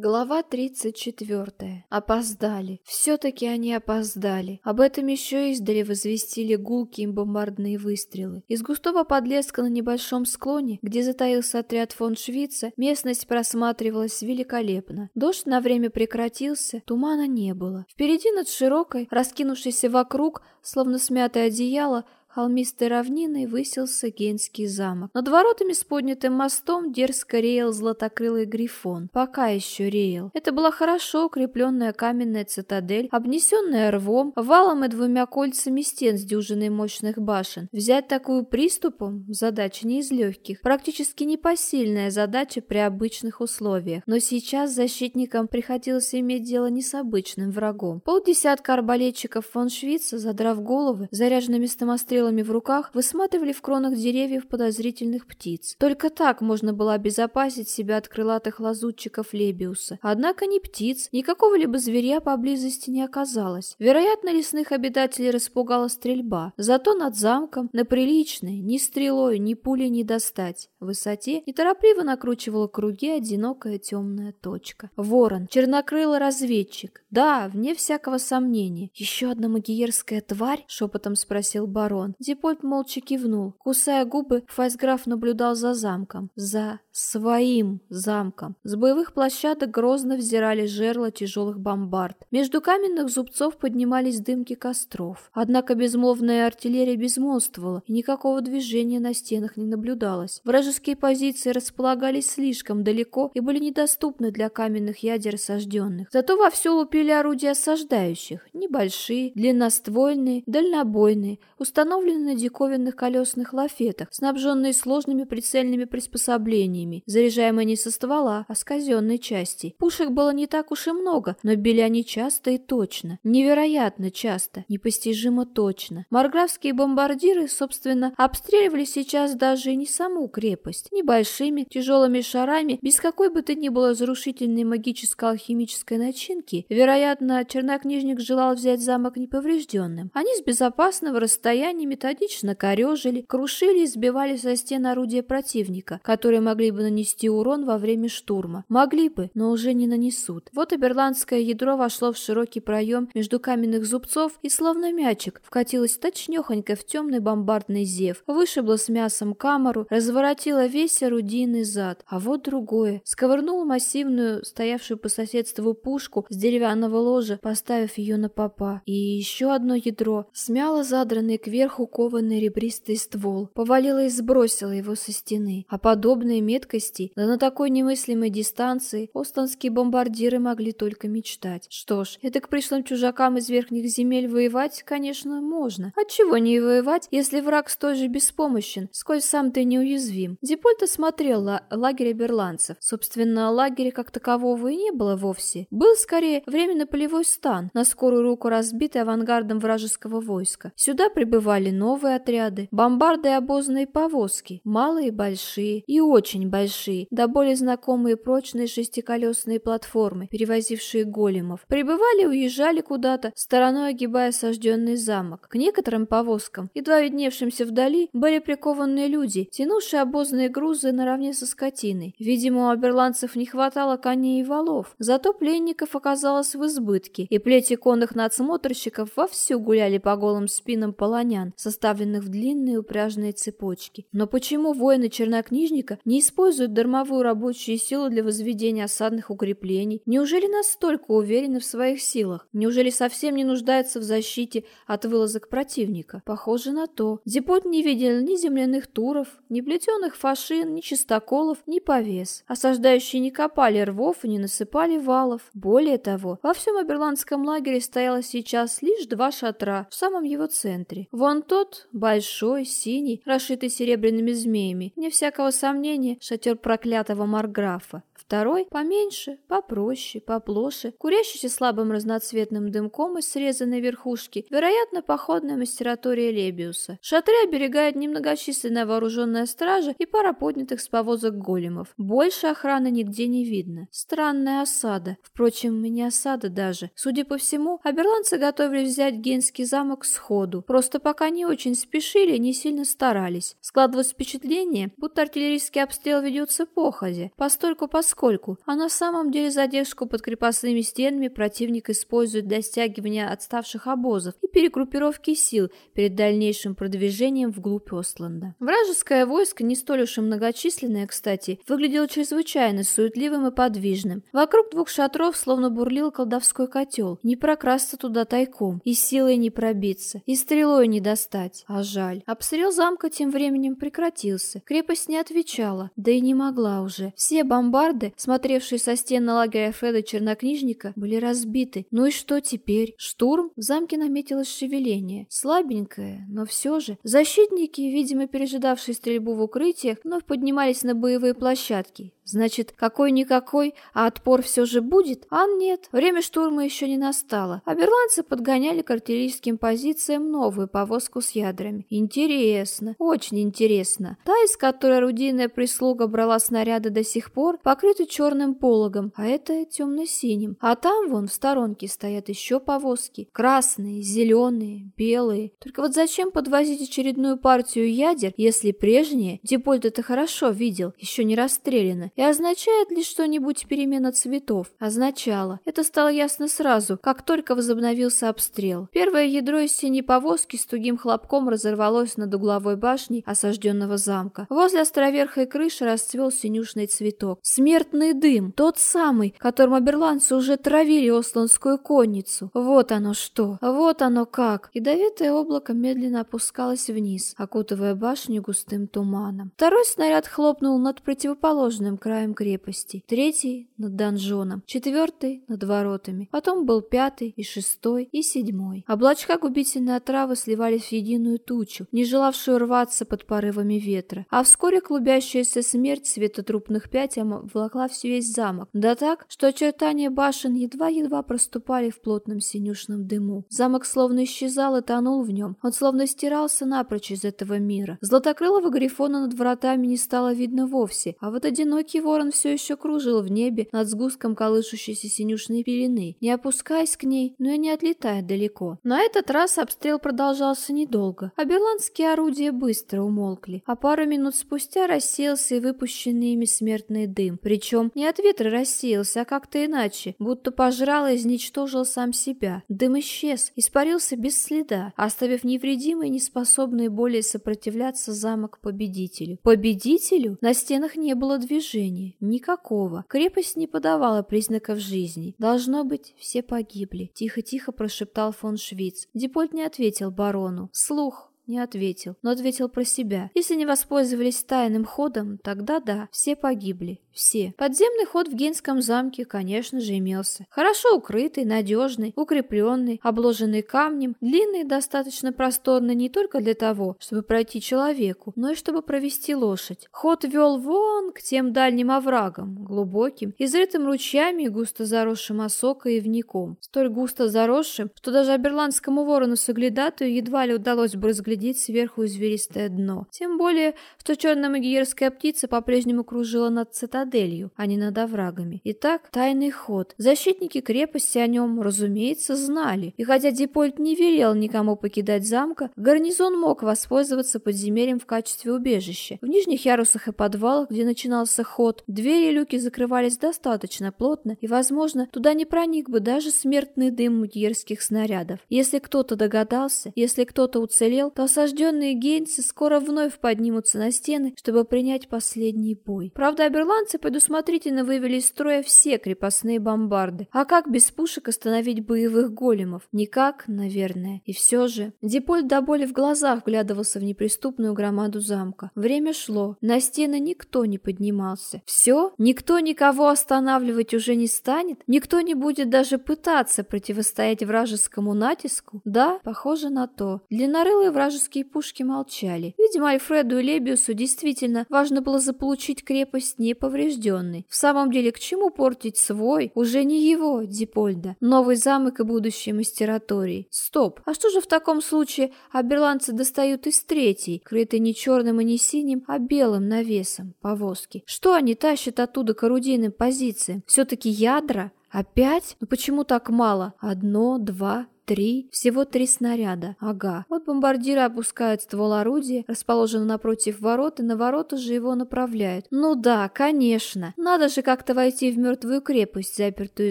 Глава 34. Опоздали. Все-таки они опоздали. Об этом еще издали возвестили гулкие бомбардные выстрелы. Из густого подлеска на небольшом склоне, где затаился отряд фон Швица, местность просматривалась великолепно. Дождь на время прекратился, тумана не было. Впереди над широкой, раскинувшейся вокруг, словно смятое одеяло, холмистой равниной высился Генский замок. Над воротами с поднятым мостом дерзко реял златокрылый грифон. Пока еще реял. Это была хорошо укрепленная каменная цитадель, обнесенная рвом, валом и двумя кольцами стен с дюжиной мощных башен. Взять такую приступом – задача не из легких. Практически непосильная задача при обычных условиях. Но сейчас защитникам приходилось иметь дело не с обычным врагом. Полдесятка арбалетчиков фон Швица, задрав головы, заряженными стомострелами стрелами в руках высматривали в кронах деревьев подозрительных птиц. Только так можно было обезопасить себя от крылатых лазутчиков Лебиуса. Однако ни птиц, ни какого-либо зверя поблизости не оказалось. Вероятно, лесных обитателей распугала стрельба. Зато над замком, на приличной, ни стрелой, ни пулей не достать. В высоте неторопливо накручивала круги одинокая темная точка. Ворон, чернокрылый разведчик. Да, вне всякого сомнения. Еще одна магиерская тварь? Шепотом спросил барон. Дипольт молча кивнул. Кусая губы, Файсграф наблюдал за замком. За своим замком. С боевых площадок грозно взирали жерла тяжелых бомбард. Между каменных зубцов поднимались дымки костров. Однако безмолвная артиллерия безмолвствовала, и никакого движения на стенах не наблюдалось. Вражеские позиции располагались слишком далеко и были недоступны для каменных ядер осажденных. Зато вовсю лупили орудия осаждающих. Небольшие, длинноствольные, дальнобойные, установленные на диковинных колесных лафетах, снабженные сложными прицельными приспособлениями, заряжаемые не со ствола, а с казенной части. Пушек было не так уж и много, но били они часто и точно. Невероятно часто, непостижимо точно. Марграфские бомбардиры, собственно, обстреливали сейчас даже и не саму крепость. Небольшими, тяжелыми шарами, без какой бы то ни было разрушительной магическо-алхимической начинки, вероятно, чернокнижник желал взять замок неповрежденным. Они с безопасного расстояния методично корежили, крушили и сбивали со стен орудия противника, которые могли бы нанести урон во время штурма. Могли бы, но уже не нанесут. Вот оберландское ядро вошло в широкий проем между каменных зубцов и словно мячик вкатилось точнёхонько в темный бомбардный зев, вышибло с мясом камеру, разворотило весь орудийный зад. А вот другое. Сковырнуло массивную, стоявшую по соседству пушку с деревянного ложа, поставив ее на попа. И еще одно ядро смяло задранный кверху кованный ребристый ствол, повалило и сбросило его со стены. А подобные меткости, да на такой немыслимой дистанции, остонские бомбардиры могли только мечтать. Что ж, это к пришлым чужакам из верхних земель воевать, конечно, можно. Отчего не воевать, если враг столь же беспомощен, сколь сам ты неуязвим? Дипольт осмотрел ла лагерь берландцев. Собственно, лагеря как такового и не было вовсе. Был скорее временно полевой стан, на скорую руку разбитый авангардом вражеского войска. Сюда прибывали новые отряды, бомбарды и обозные повозки, малые и большие, и очень большие, да более знакомые прочные шестиколесные платформы, перевозившие големов. Прибывали и уезжали куда-то, стороной огибая сожженный замок. К некоторым повозкам, едва видневшимся вдали, были прикованы люди, тянувшие обозные грузы наравне со скотиной. Видимо, у оберландцев не хватало коней и валов, зато пленников оказалось в избытке, и плети конных надсмотрщиков вовсю гуляли по голым спинам полонян, составленных в длинные упряжные цепочки. Но почему воины-чернокнижника не используют дармовую рабочую силу для возведения осадных укреплений? Неужели настолько уверены в своих силах? Неужели совсем не нуждаются в защите от вылазок противника? Похоже на то. Зипот не видел ни земляных туров, ни плетеных фашин, ни чистоколов, ни повес. Осаждающие не копали рвов и не насыпали валов. Более того, во всем Аберландском лагере стояло сейчас лишь два шатра в самом его центре. Вон тот, большой, синий, расшитый серебряными змеями, не всякого сомнения, шатер проклятого Марграфа. Второй поменьше, попроще, поплоше, курящийся слабым разноцветным дымком из срезанной верхушки, вероятно, походная мастератория Лебиуса. Шатры оберегает немногочисленная вооруженная стража и пара поднятых с повозок големов. Больше охраны нигде не видно. Странная осада. Впрочем, не осада даже. Судя по всему, аберландцы готовились взять Генский замок сходу. Просто пока не очень спешили, не сильно старались. Складывалось впечатление, будто артиллерийский обстрел обстрел ведется походе, постольку поскольку, а на самом деле задержку под крепостными стенами противник использует для стягивания отставших обозов и перегруппировки сил перед дальнейшим продвижением вглубь Остланда. Вражеское войско, не столь уж и многочисленное, кстати, выглядело чрезвычайно суетливым и подвижным. Вокруг двух шатров словно бурлил колдовской котел. Не прокрасться туда тайком, и силой не пробиться, и стрелой не достать. А жаль. Обстрел замка тем временем прекратился. Крепость не отвечала, да и не могла уже. Все бомбарды, смотревшие со стен на лагерь Фреда Чернокнижника, были разбиты. Ну и что теперь? Штурм? В замке наметилось шевеление. Слабенькое, но все же. Защитники, видимо, пережидавшие стрельбу в укрытиях, вновь поднимались на боевые площадки. Значит, какой-никакой, а отпор все же будет? А нет, время штурма еще не настало. А берландцы подгоняли к артиллерийским позициям новую повозку с ядрами. Интересно, очень интересно. Та, из которой орудийная прислуга брала снаряды до сих пор, покрыта черным пологом, а это темно-синим. А там, вон, в сторонке стоят еще повозки. Красные, зеленые, белые. Только вот зачем подвозить очередную партию ядер, если прежние, Дипольд это хорошо видел, еще не расстреляны, и означает ли что-нибудь перемена цветов? Означало. Это стало ясно сразу, как только возобновился обстрел. Первое ядро из синей повозки с тугим хлопком разорвалось над угловой башней осажденного замка. Возле островерхой крыши расцвел синюшный цветок. Смертный дым, тот самый, которым оберландцы уже травили осланскую конницу. Вот оно что, вот оно как. Ядовитое облако медленно опускалось вниз, окутывая башню густым туманом. Второй снаряд хлопнул над противоположным краем крепости, третий над донжоном, четвертый над воротами, потом был пятый и шестой и седьмой. Облачка губительной отравы сливались в единую тучу, не желавшую рваться под порывами ветра, а вскоре клубящаяся смерть цвета трупных пятен влакла всю весь замок, да так, что очертания башен едва-едва проступали в плотном синюшном дыму. Замок словно исчезал и тонул в нем, он словно стирался напрочь из этого мира. Златокрылого грифона над вратами не стало видно вовсе, а вот одинокий ворон все еще кружил в небе над сгустком колышущейся синюшной пелены, не опускаясь к ней, но и не отлетая далеко. На этот раз обстрел продолжался недолго, а берландские орудия быстро умолкли, а пару минут спустя рассеялся и выпущенный ими смертный дым. Причем не от ветра рассеялся, а как-то иначе, будто пожрал и изничтожил сам себя. Дым исчез, испарился без следа, оставив невредимый неспособный более сопротивляться замок победителю. Победителю? На стенах не было движения. Никакого. Крепость не подавала признаков жизни. Должно быть, все погибли. Тихо-тихо прошептал фон Швиц. Дипольт не ответил барону. Слух. Не ответил, но ответил про себя. Если не воспользовались тайным ходом, тогда да, все погибли. Все. Подземный ход в Генском замке, конечно же, имелся. Хорошо укрытый, надежный, укрепленный, обложенный камнем, длинный и достаточно просторный не только для того, чтобы пройти человеку, но и чтобы провести лошадь. Ход вел вон к тем дальним оврагам, глубоким, изрытым ручьями и густо заросшим осокой и вником. Столь густо заросшим, что даже аберландскому ворону-соглядатую едва ли удалось бы разглядеть сверху извилистое дно. Тем более, что черная магиерская птица по-прежнему кружила над цитаделью, а не над оврагами. Итак, тайный ход. Защитники крепости о нем, разумеется, знали. И хотя Дипольт не велел никому покидать замка, гарнизон мог воспользоваться подземельем в качестве убежища. В нижних ярусах и подвалах, где начинался ход, двери и люки закрывались достаточно плотно, и, возможно, туда не проник бы даже смертный дым мутьерских снарядов. Если кто-то догадался, если кто-то уцелел, то осажденные гейнцы скоро вновь поднимутся на стены, чтобы принять последний бой. Правда, оберландцы предусмотрительно вывели из строя все крепостные бомбарды. А как без пушек остановить боевых големов? Никак, наверное. И все же... Дипольт до боли в глазах вглядывался в неприступную громаду замка. Время шло. На стены никто не поднимался. Все? Никто никого останавливать уже не станет? Никто не будет даже пытаться противостоять вражескому натиску? Да, похоже на то. Длиннорылые вражеские пушки молчали. Видимо, Альфреду и Лебиусу действительно важно было заполучить крепость неповрежденной. В самом деле, к чему портить свой, уже не его, Дипольда, новый замок и будущее мастератории? Стоп, а что же в таком случае аберландцы достают из третьей, крытой не черным и не синим, а белым навесом повозки? Что они тащат оттуда к орудийным позициям? Все-таки ядра? Опять? Ну почему так мало? Одно, два, Три. Всего три снаряда. Ага. Вот бомбардиры опускают ствол орудия, расположенного напротив ворот, и на ворота же его направляют. Ну да, конечно. Надо же как-то войти в мертвую крепость, запертую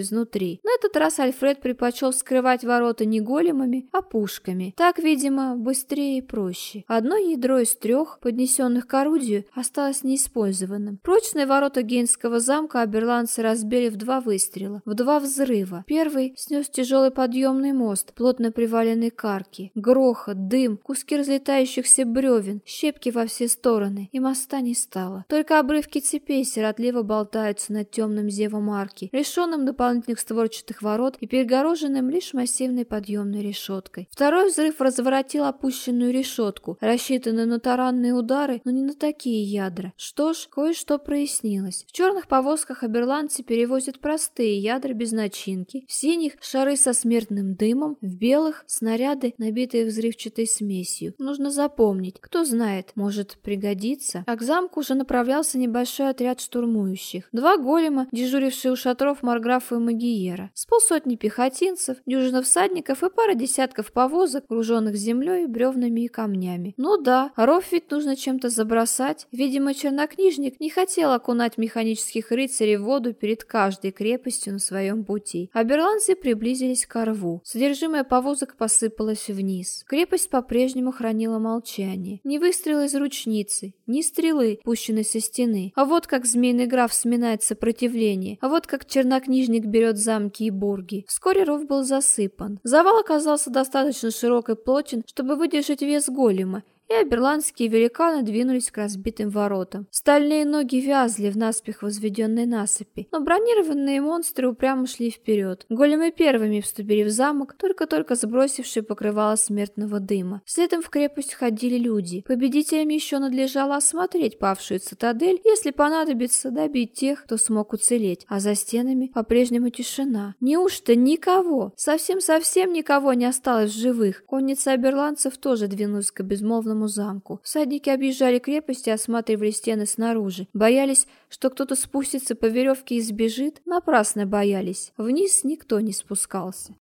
изнутри. На этот раз Альфред предпочел скрывать ворота не големами, а пушками. Так, видимо, быстрее и проще. Одно ядро из трех, поднесенных к орудию, осталось неиспользованным. Прочные ворота Гейнского замка оберландцы разбили в два выстрела, в два взрыва. Первый снес тяжелый подъемный мост, плотно приваленной к арке. Грохот, дым, куски разлетающихся бревен, щепки во все стороны, и моста не стало. Только обрывки цепей сиротливо болтаются над темным зевом арки, лишенным дополнительных створчатых ворот и перегороженным лишь массивной подъемной решеткой. Второй взрыв разворотил опущенную решетку, рассчитанную на таранные удары, но не на такие ядра. Что ж, кое-что прояснилось. В черных повозках оберландцы перевозят простые ядра без начинки, в синих — шары со смертным дымом, в белых — снаряды, набитые взрывчатой смесью. Нужно запомнить. Кто знает, может пригодиться. А к замку уже направлялся небольшой отряд штурмующих. Два голема, дежурившие у шатров Марграфа и Магиера. С полсотни пехотинцев, дюжина всадников и пара десятков повозок, груженных землей, бревнами и камнями. Ну да, ров ведь нужно чем-то забросать. Видимо, чернокнижник не хотел окунать механических рыцарей в воду перед каждой крепостью на своем пути. А берландцы приблизились к рву. Содержимое Содержимое повозок посыпалось вниз. Крепость по-прежнему хранила молчание. Ни выстрела из ручницы, ни стрелы, пущенной со стены. А вот как змеиный граф сминает сопротивление. А вот как чернокнижник берет замки и бурги. Вскоре ров был засыпан. Завал оказался достаточно широк и плотен, чтобы выдержать вес голема, и оберландские великаны двинулись к разбитым воротам. Стальные ноги вязли в наспех возведенной насыпи, но бронированные монстры упрямо шли вперед. Големы первыми вступили в замок, только-только сбросившие покрывало смертного дыма. Следом в крепость ходили люди. Победителям еще надлежало осмотреть павшую цитадель, если понадобится добить тех, кто смог уцелеть, а за стенами по-прежнему тишина. Неужто никого? Совсем-совсем никого не осталось в живых. Конница оберландцев тоже двинулась к безмолвному старому замку. Всадники объезжали крепости осматривали стены снаружи. Боялись, что кто-то спустится по веревке и сбежит. Напрасно боялись. Вниз никто не спускался.